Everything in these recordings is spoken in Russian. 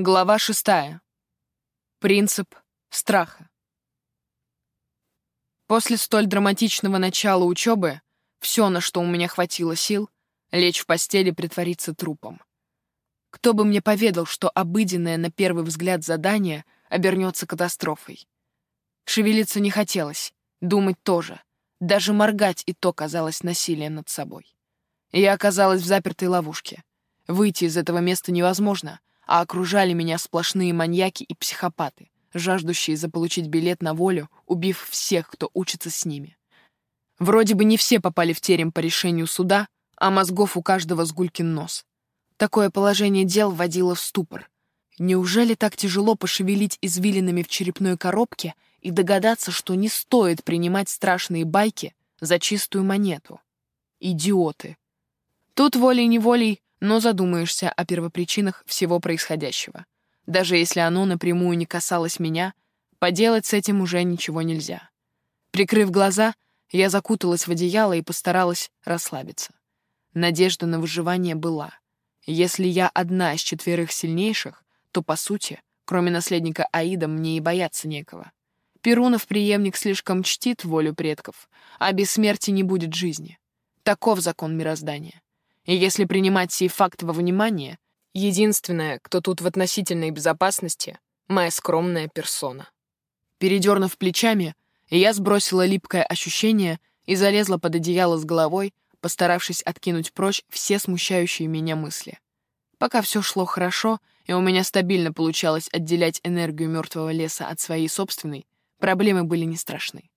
Глава шестая. Принцип страха. После столь драматичного начала учебы все, на что у меня хватило сил, лечь в постели и притвориться трупом. Кто бы мне поведал, что обыденное на первый взгляд задание обернется катастрофой? Шевелиться не хотелось, думать тоже. Даже моргать и то казалось насилием над собой. Я оказалась в запертой ловушке. Выйти из этого места невозможно — а окружали меня сплошные маньяки и психопаты, жаждущие заполучить билет на волю, убив всех, кто учится с ними. Вроде бы не все попали в терем по решению суда, а мозгов у каждого с гулькин нос. Такое положение дел вводило в ступор. Неужели так тяжело пошевелить извилинами в черепной коробке и догадаться, что не стоит принимать страшные байки за чистую монету? Идиоты. Тут волей-неволей но задумаешься о первопричинах всего происходящего. Даже если оно напрямую не касалось меня, поделать с этим уже ничего нельзя. Прикрыв глаза, я закуталась в одеяло и постаралась расслабиться. Надежда на выживание была. Если я одна из четверых сильнейших, то, по сути, кроме наследника Аида, мне и бояться некого. Перунов преемник слишком чтит волю предков, а без смерти не будет жизни. Таков закон мироздания. И если принимать сей факт во внимание, единственное, кто тут в относительной безопасности — моя скромная персона. Передернув плечами, я сбросила липкое ощущение и залезла под одеяло с головой, постаравшись откинуть прочь все смущающие меня мысли. Пока все шло хорошо, и у меня стабильно получалось отделять энергию мертвого леса от своей собственной, проблемы были не страшны.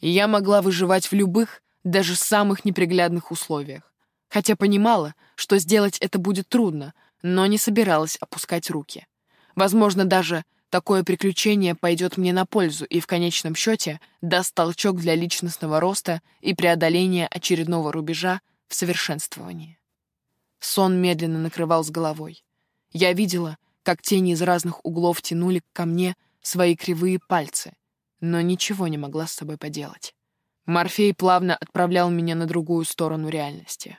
Я могла выживать в любых, даже самых неприглядных условиях хотя понимала, что сделать это будет трудно, но не собиралась опускать руки. Возможно, даже такое приключение пойдет мне на пользу и в конечном счете даст толчок для личностного роста и преодоления очередного рубежа в совершенствовании. Сон медленно накрывал с головой. Я видела, как тени из разных углов тянули ко мне свои кривые пальцы, но ничего не могла с собой поделать. Морфей плавно отправлял меня на другую сторону реальности.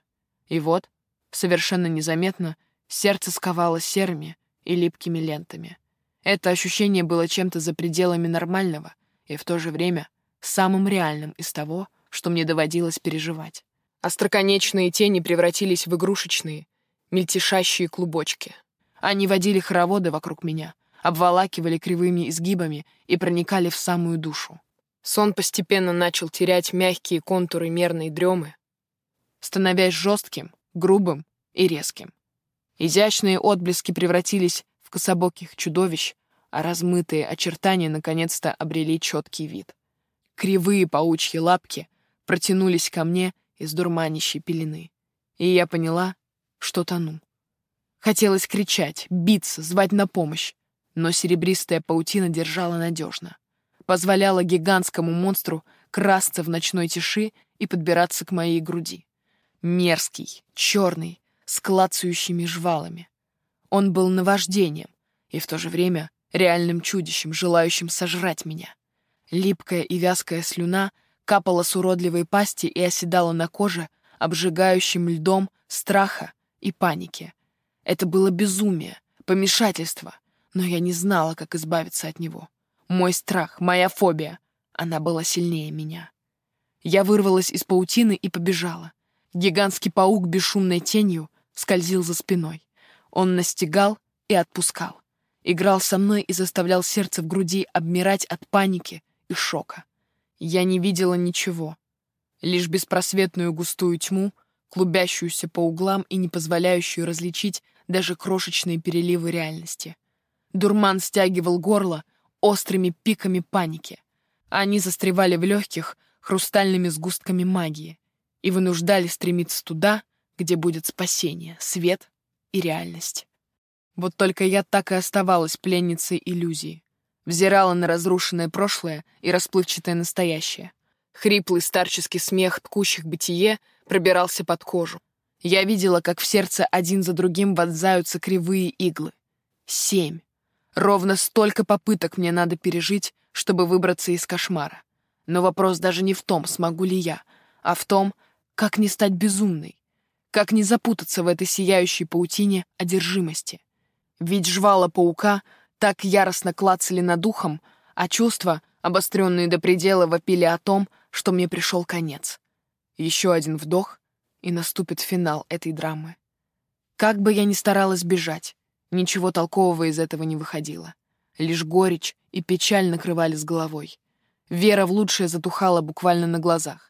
И вот, совершенно незаметно, сердце сковало серыми и липкими лентами. Это ощущение было чем-то за пределами нормального и в то же время самым реальным из того, что мне доводилось переживать. Остроконечные тени превратились в игрушечные, мельтешащие клубочки. Они водили хороводы вокруг меня, обволакивали кривыми изгибами и проникали в самую душу. Сон постепенно начал терять мягкие контуры мерной дремы, становясь жестким, грубым и резким. Изящные отблески превратились в кособоких чудовищ, а размытые очертания наконец-то обрели четкий вид. Кривые паучьи лапки протянулись ко мне из дурманящей пелены, и я поняла, что тону. Хотелось кричать, биться, звать на помощь, но серебристая паутина держала надежно, позволяла гигантскому монстру красться в ночной тиши и подбираться к моей груди. Мерзкий, черный, с клацающими жвалами. Он был наваждением и в то же время реальным чудищем, желающим сожрать меня. Липкая и вязкая слюна капала с уродливой пасти и оседала на коже, обжигающим льдом страха и паники. Это было безумие, помешательство, но я не знала, как избавиться от него. Мой страх, моя фобия, она была сильнее меня. Я вырвалась из паутины и побежала. Гигантский паук бесшумной тенью скользил за спиной. Он настигал и отпускал. Играл со мной и заставлял сердце в груди обмирать от паники и шока. Я не видела ничего. Лишь беспросветную густую тьму, клубящуюся по углам и не позволяющую различить даже крошечные переливы реальности. Дурман стягивал горло острыми пиками паники. Они застревали в легких хрустальными сгустками магии и вынуждали стремиться туда, где будет спасение, свет и реальность. Вот только я так и оставалась пленницей иллюзии. Взирала на разрушенное прошлое и расплывчатое настоящее. Хриплый старческий смех ткущих бытие пробирался под кожу. Я видела, как в сердце один за другим вонзаются кривые иглы. Семь. Ровно столько попыток мне надо пережить, чтобы выбраться из кошмара. Но вопрос даже не в том, смогу ли я, а в том, как не стать безумной? Как не запутаться в этой сияющей паутине одержимости? Ведь жвала паука так яростно клацали над ухом, а чувства, обостренные до предела, вопили о том, что мне пришел конец. Еще один вдох, и наступит финал этой драмы. Как бы я ни старалась бежать, ничего толкового из этого не выходило. Лишь горечь и печаль накрывали с головой. Вера в лучшее затухала буквально на глазах.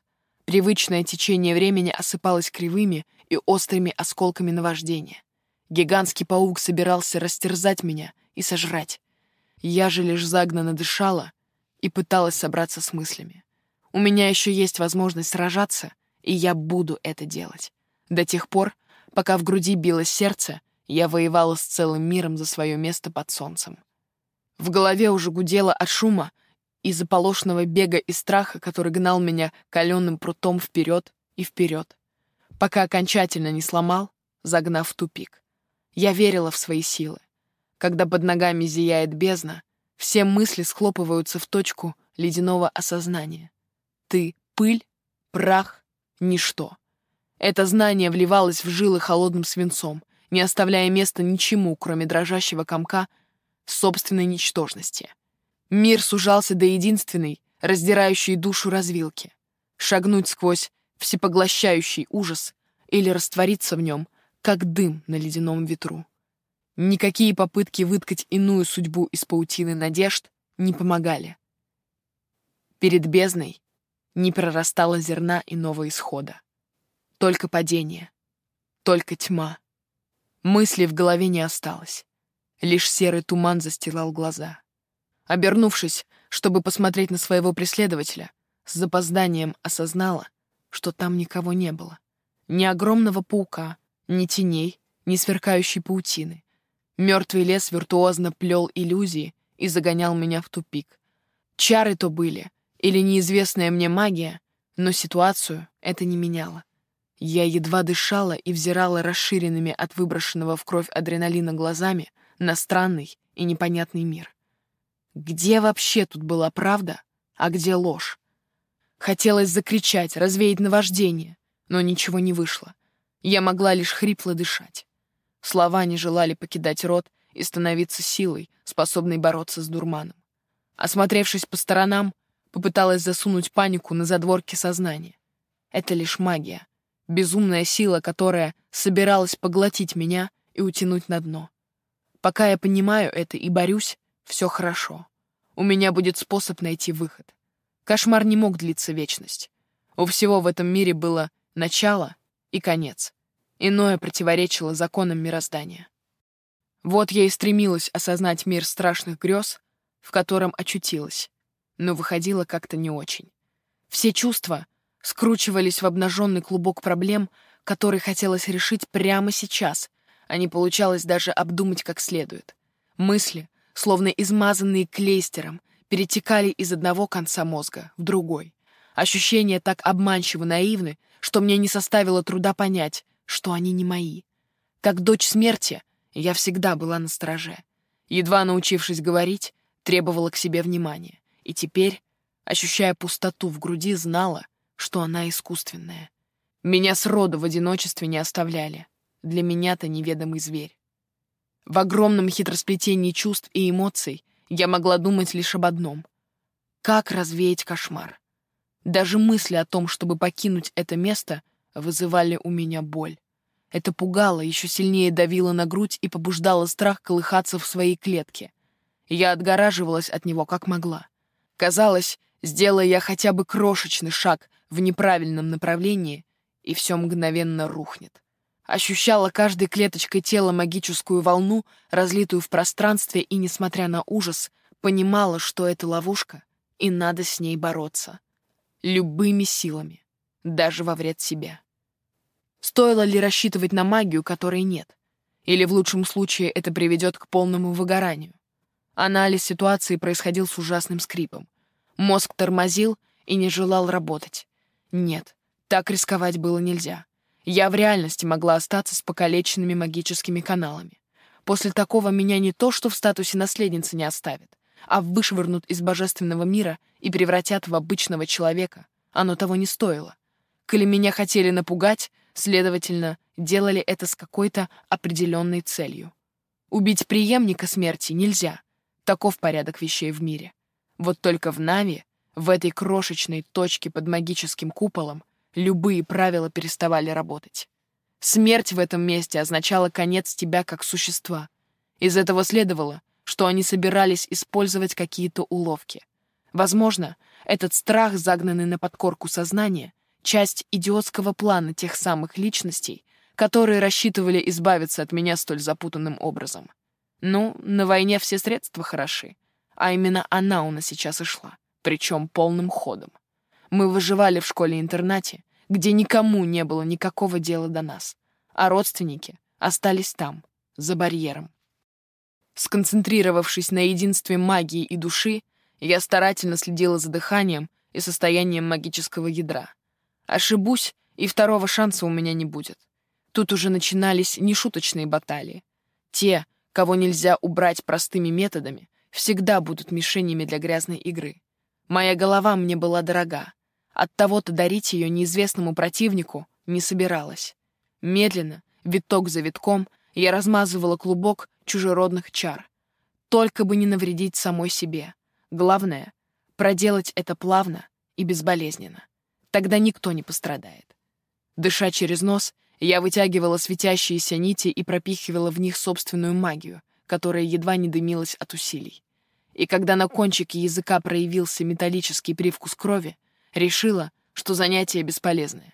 Привычное течение времени осыпалось кривыми и острыми осколками наваждения. Гигантский паук собирался растерзать меня и сожрать. Я же лишь загнанно дышала и пыталась собраться с мыслями. У меня еще есть возможность сражаться, и я буду это делать. До тех пор, пока в груди билось сердце, я воевала с целым миром за свое место под солнцем. В голове уже гудело от шума и заполошного бега и страха, который гнал меня каленым прутом вперед и вперед, пока окончательно не сломал, загнав в тупик. Я верила в свои силы. Когда под ногами зияет бездна, все мысли схлопываются в точку ледяного осознания. Ты — пыль, прах, ничто. Это знание вливалось в жилы холодным свинцом, не оставляя места ничему, кроме дрожащего комка собственной ничтожности. Мир сужался до единственной, раздирающей душу развилки. Шагнуть сквозь всепоглощающий ужас или раствориться в нем, как дым на ледяном ветру. Никакие попытки выткать иную судьбу из паутины надежд не помогали. Перед бездной не прорастало зерна иного исхода. Только падение, только тьма. Мысли в голове не осталось. Лишь серый туман застилал глаза. Обернувшись, чтобы посмотреть на своего преследователя, с запозданием осознала, что там никого не было. Ни огромного паука, ни теней, ни сверкающей паутины. Мертвый лес виртуозно плел иллюзии и загонял меня в тупик. Чары то были, или неизвестная мне магия, но ситуацию это не меняло. Я едва дышала и взирала расширенными от выброшенного в кровь адреналина глазами на странный и непонятный мир. Где вообще тут была правда, а где ложь? Хотелось закричать, развеять наваждение, но ничего не вышло. Я могла лишь хрипло дышать. Слова не желали покидать рот и становиться силой, способной бороться с дурманом. Осмотревшись по сторонам, попыталась засунуть панику на задворке сознания. Это лишь магия, безумная сила, которая собиралась поглотить меня и утянуть на дно. Пока я понимаю это и борюсь, все хорошо. У меня будет способ найти выход. Кошмар не мог длиться вечность. У всего в этом мире было начало и конец. Иное противоречило законам мироздания. Вот я и стремилась осознать мир страшных грез, в котором очутилась, но выходило как-то не очень. Все чувства скручивались в обнаженный клубок проблем, который хотелось решить прямо сейчас, а не получалось даже обдумать как следует. Мысли, словно измазанные клейстером, перетекали из одного конца мозга в другой. Ощущения так обманчиво наивны, что мне не составило труда понять, что они не мои. Как дочь смерти, я всегда была на страже. Едва научившись говорить, требовала к себе внимания. И теперь, ощущая пустоту в груди, знала, что она искусственная. Меня сроду в одиночестве не оставляли. Для меня-то неведомый зверь. В огромном хитросплетении чувств и эмоций я могла думать лишь об одном — как развеять кошмар. Даже мысли о том, чтобы покинуть это место, вызывали у меня боль. Это пугало, еще сильнее давило на грудь и побуждало страх колыхаться в своей клетке. Я отгораживалась от него как могла. Казалось, сделая я хотя бы крошечный шаг в неправильном направлении, и все мгновенно рухнет. Ощущала каждой клеточкой тела магическую волну, разлитую в пространстве, и, несмотря на ужас, понимала, что это ловушка, и надо с ней бороться. Любыми силами, даже во вред себе. Стоило ли рассчитывать на магию, которой нет? Или в лучшем случае это приведет к полному выгоранию? Анализ ситуации происходил с ужасным скрипом. Мозг тормозил и не желал работать. Нет, так рисковать было нельзя. Я в реальности могла остаться с покалеченными магическими каналами. После такого меня не то что в статусе наследницы не оставят, а вышвырнут из божественного мира и превратят в обычного человека. Оно того не стоило. Коли меня хотели напугать, следовательно, делали это с какой-то определенной целью. Убить преемника смерти нельзя. Таков порядок вещей в мире. Вот только в Нави, в этой крошечной точке под магическим куполом, любые правила переставали работать. Смерть в этом месте означала конец тебя как существа. Из этого следовало, что они собирались использовать какие-то уловки. Возможно, этот страх, загнанный на подкорку сознания, часть идиотского плана тех самых личностей, которые рассчитывали избавиться от меня столь запутанным образом. Ну, на войне все средства хороши, а именно она у нас сейчас и шла, причем полным ходом. Мы выживали в школе-интернате, где никому не было никакого дела до нас, а родственники остались там, за барьером. Сконцентрировавшись на единстве магии и души, я старательно следила за дыханием и состоянием магического ядра. Ошибусь, и второго шанса у меня не будет. Тут уже начинались нешуточные баталии. Те, кого нельзя убрать простыми методами, всегда будут мишенями для грязной игры. Моя голова мне была дорога, от того-то дарить ее неизвестному противнику не собиралась. Медленно, виток за витком, я размазывала клубок чужеродных чар. Только бы не навредить самой себе. Главное — проделать это плавно и безболезненно. Тогда никто не пострадает. Дыша через нос, я вытягивала светящиеся нити и пропихивала в них собственную магию, которая едва не дымилась от усилий. И когда на кончике языка проявился металлический привкус крови, Решила, что занятие бесполезное.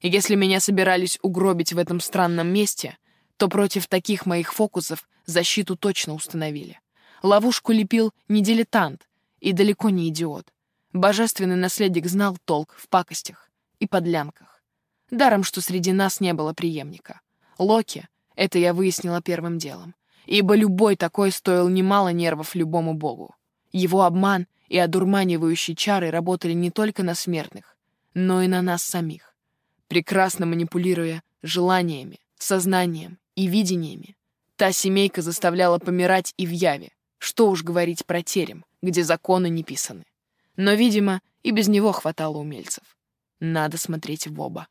И если меня собирались угробить в этом странном месте, то против таких моих фокусов защиту точно установили. Ловушку лепил не дилетант и далеко не идиот. Божественный наследник знал толк в пакостях и подлянках. Даром, что среди нас не было преемника. Локи, это я выяснила первым делом, ибо любой такой стоил немало нервов любому богу. Его обман — и одурманивающие чары работали не только на смертных, но и на нас самих, прекрасно манипулируя желаниями, сознанием и видениями. Та семейка заставляла помирать и в яве, что уж говорить про терем, где законы не писаны. Но, видимо, и без него хватало умельцев. Надо смотреть в оба.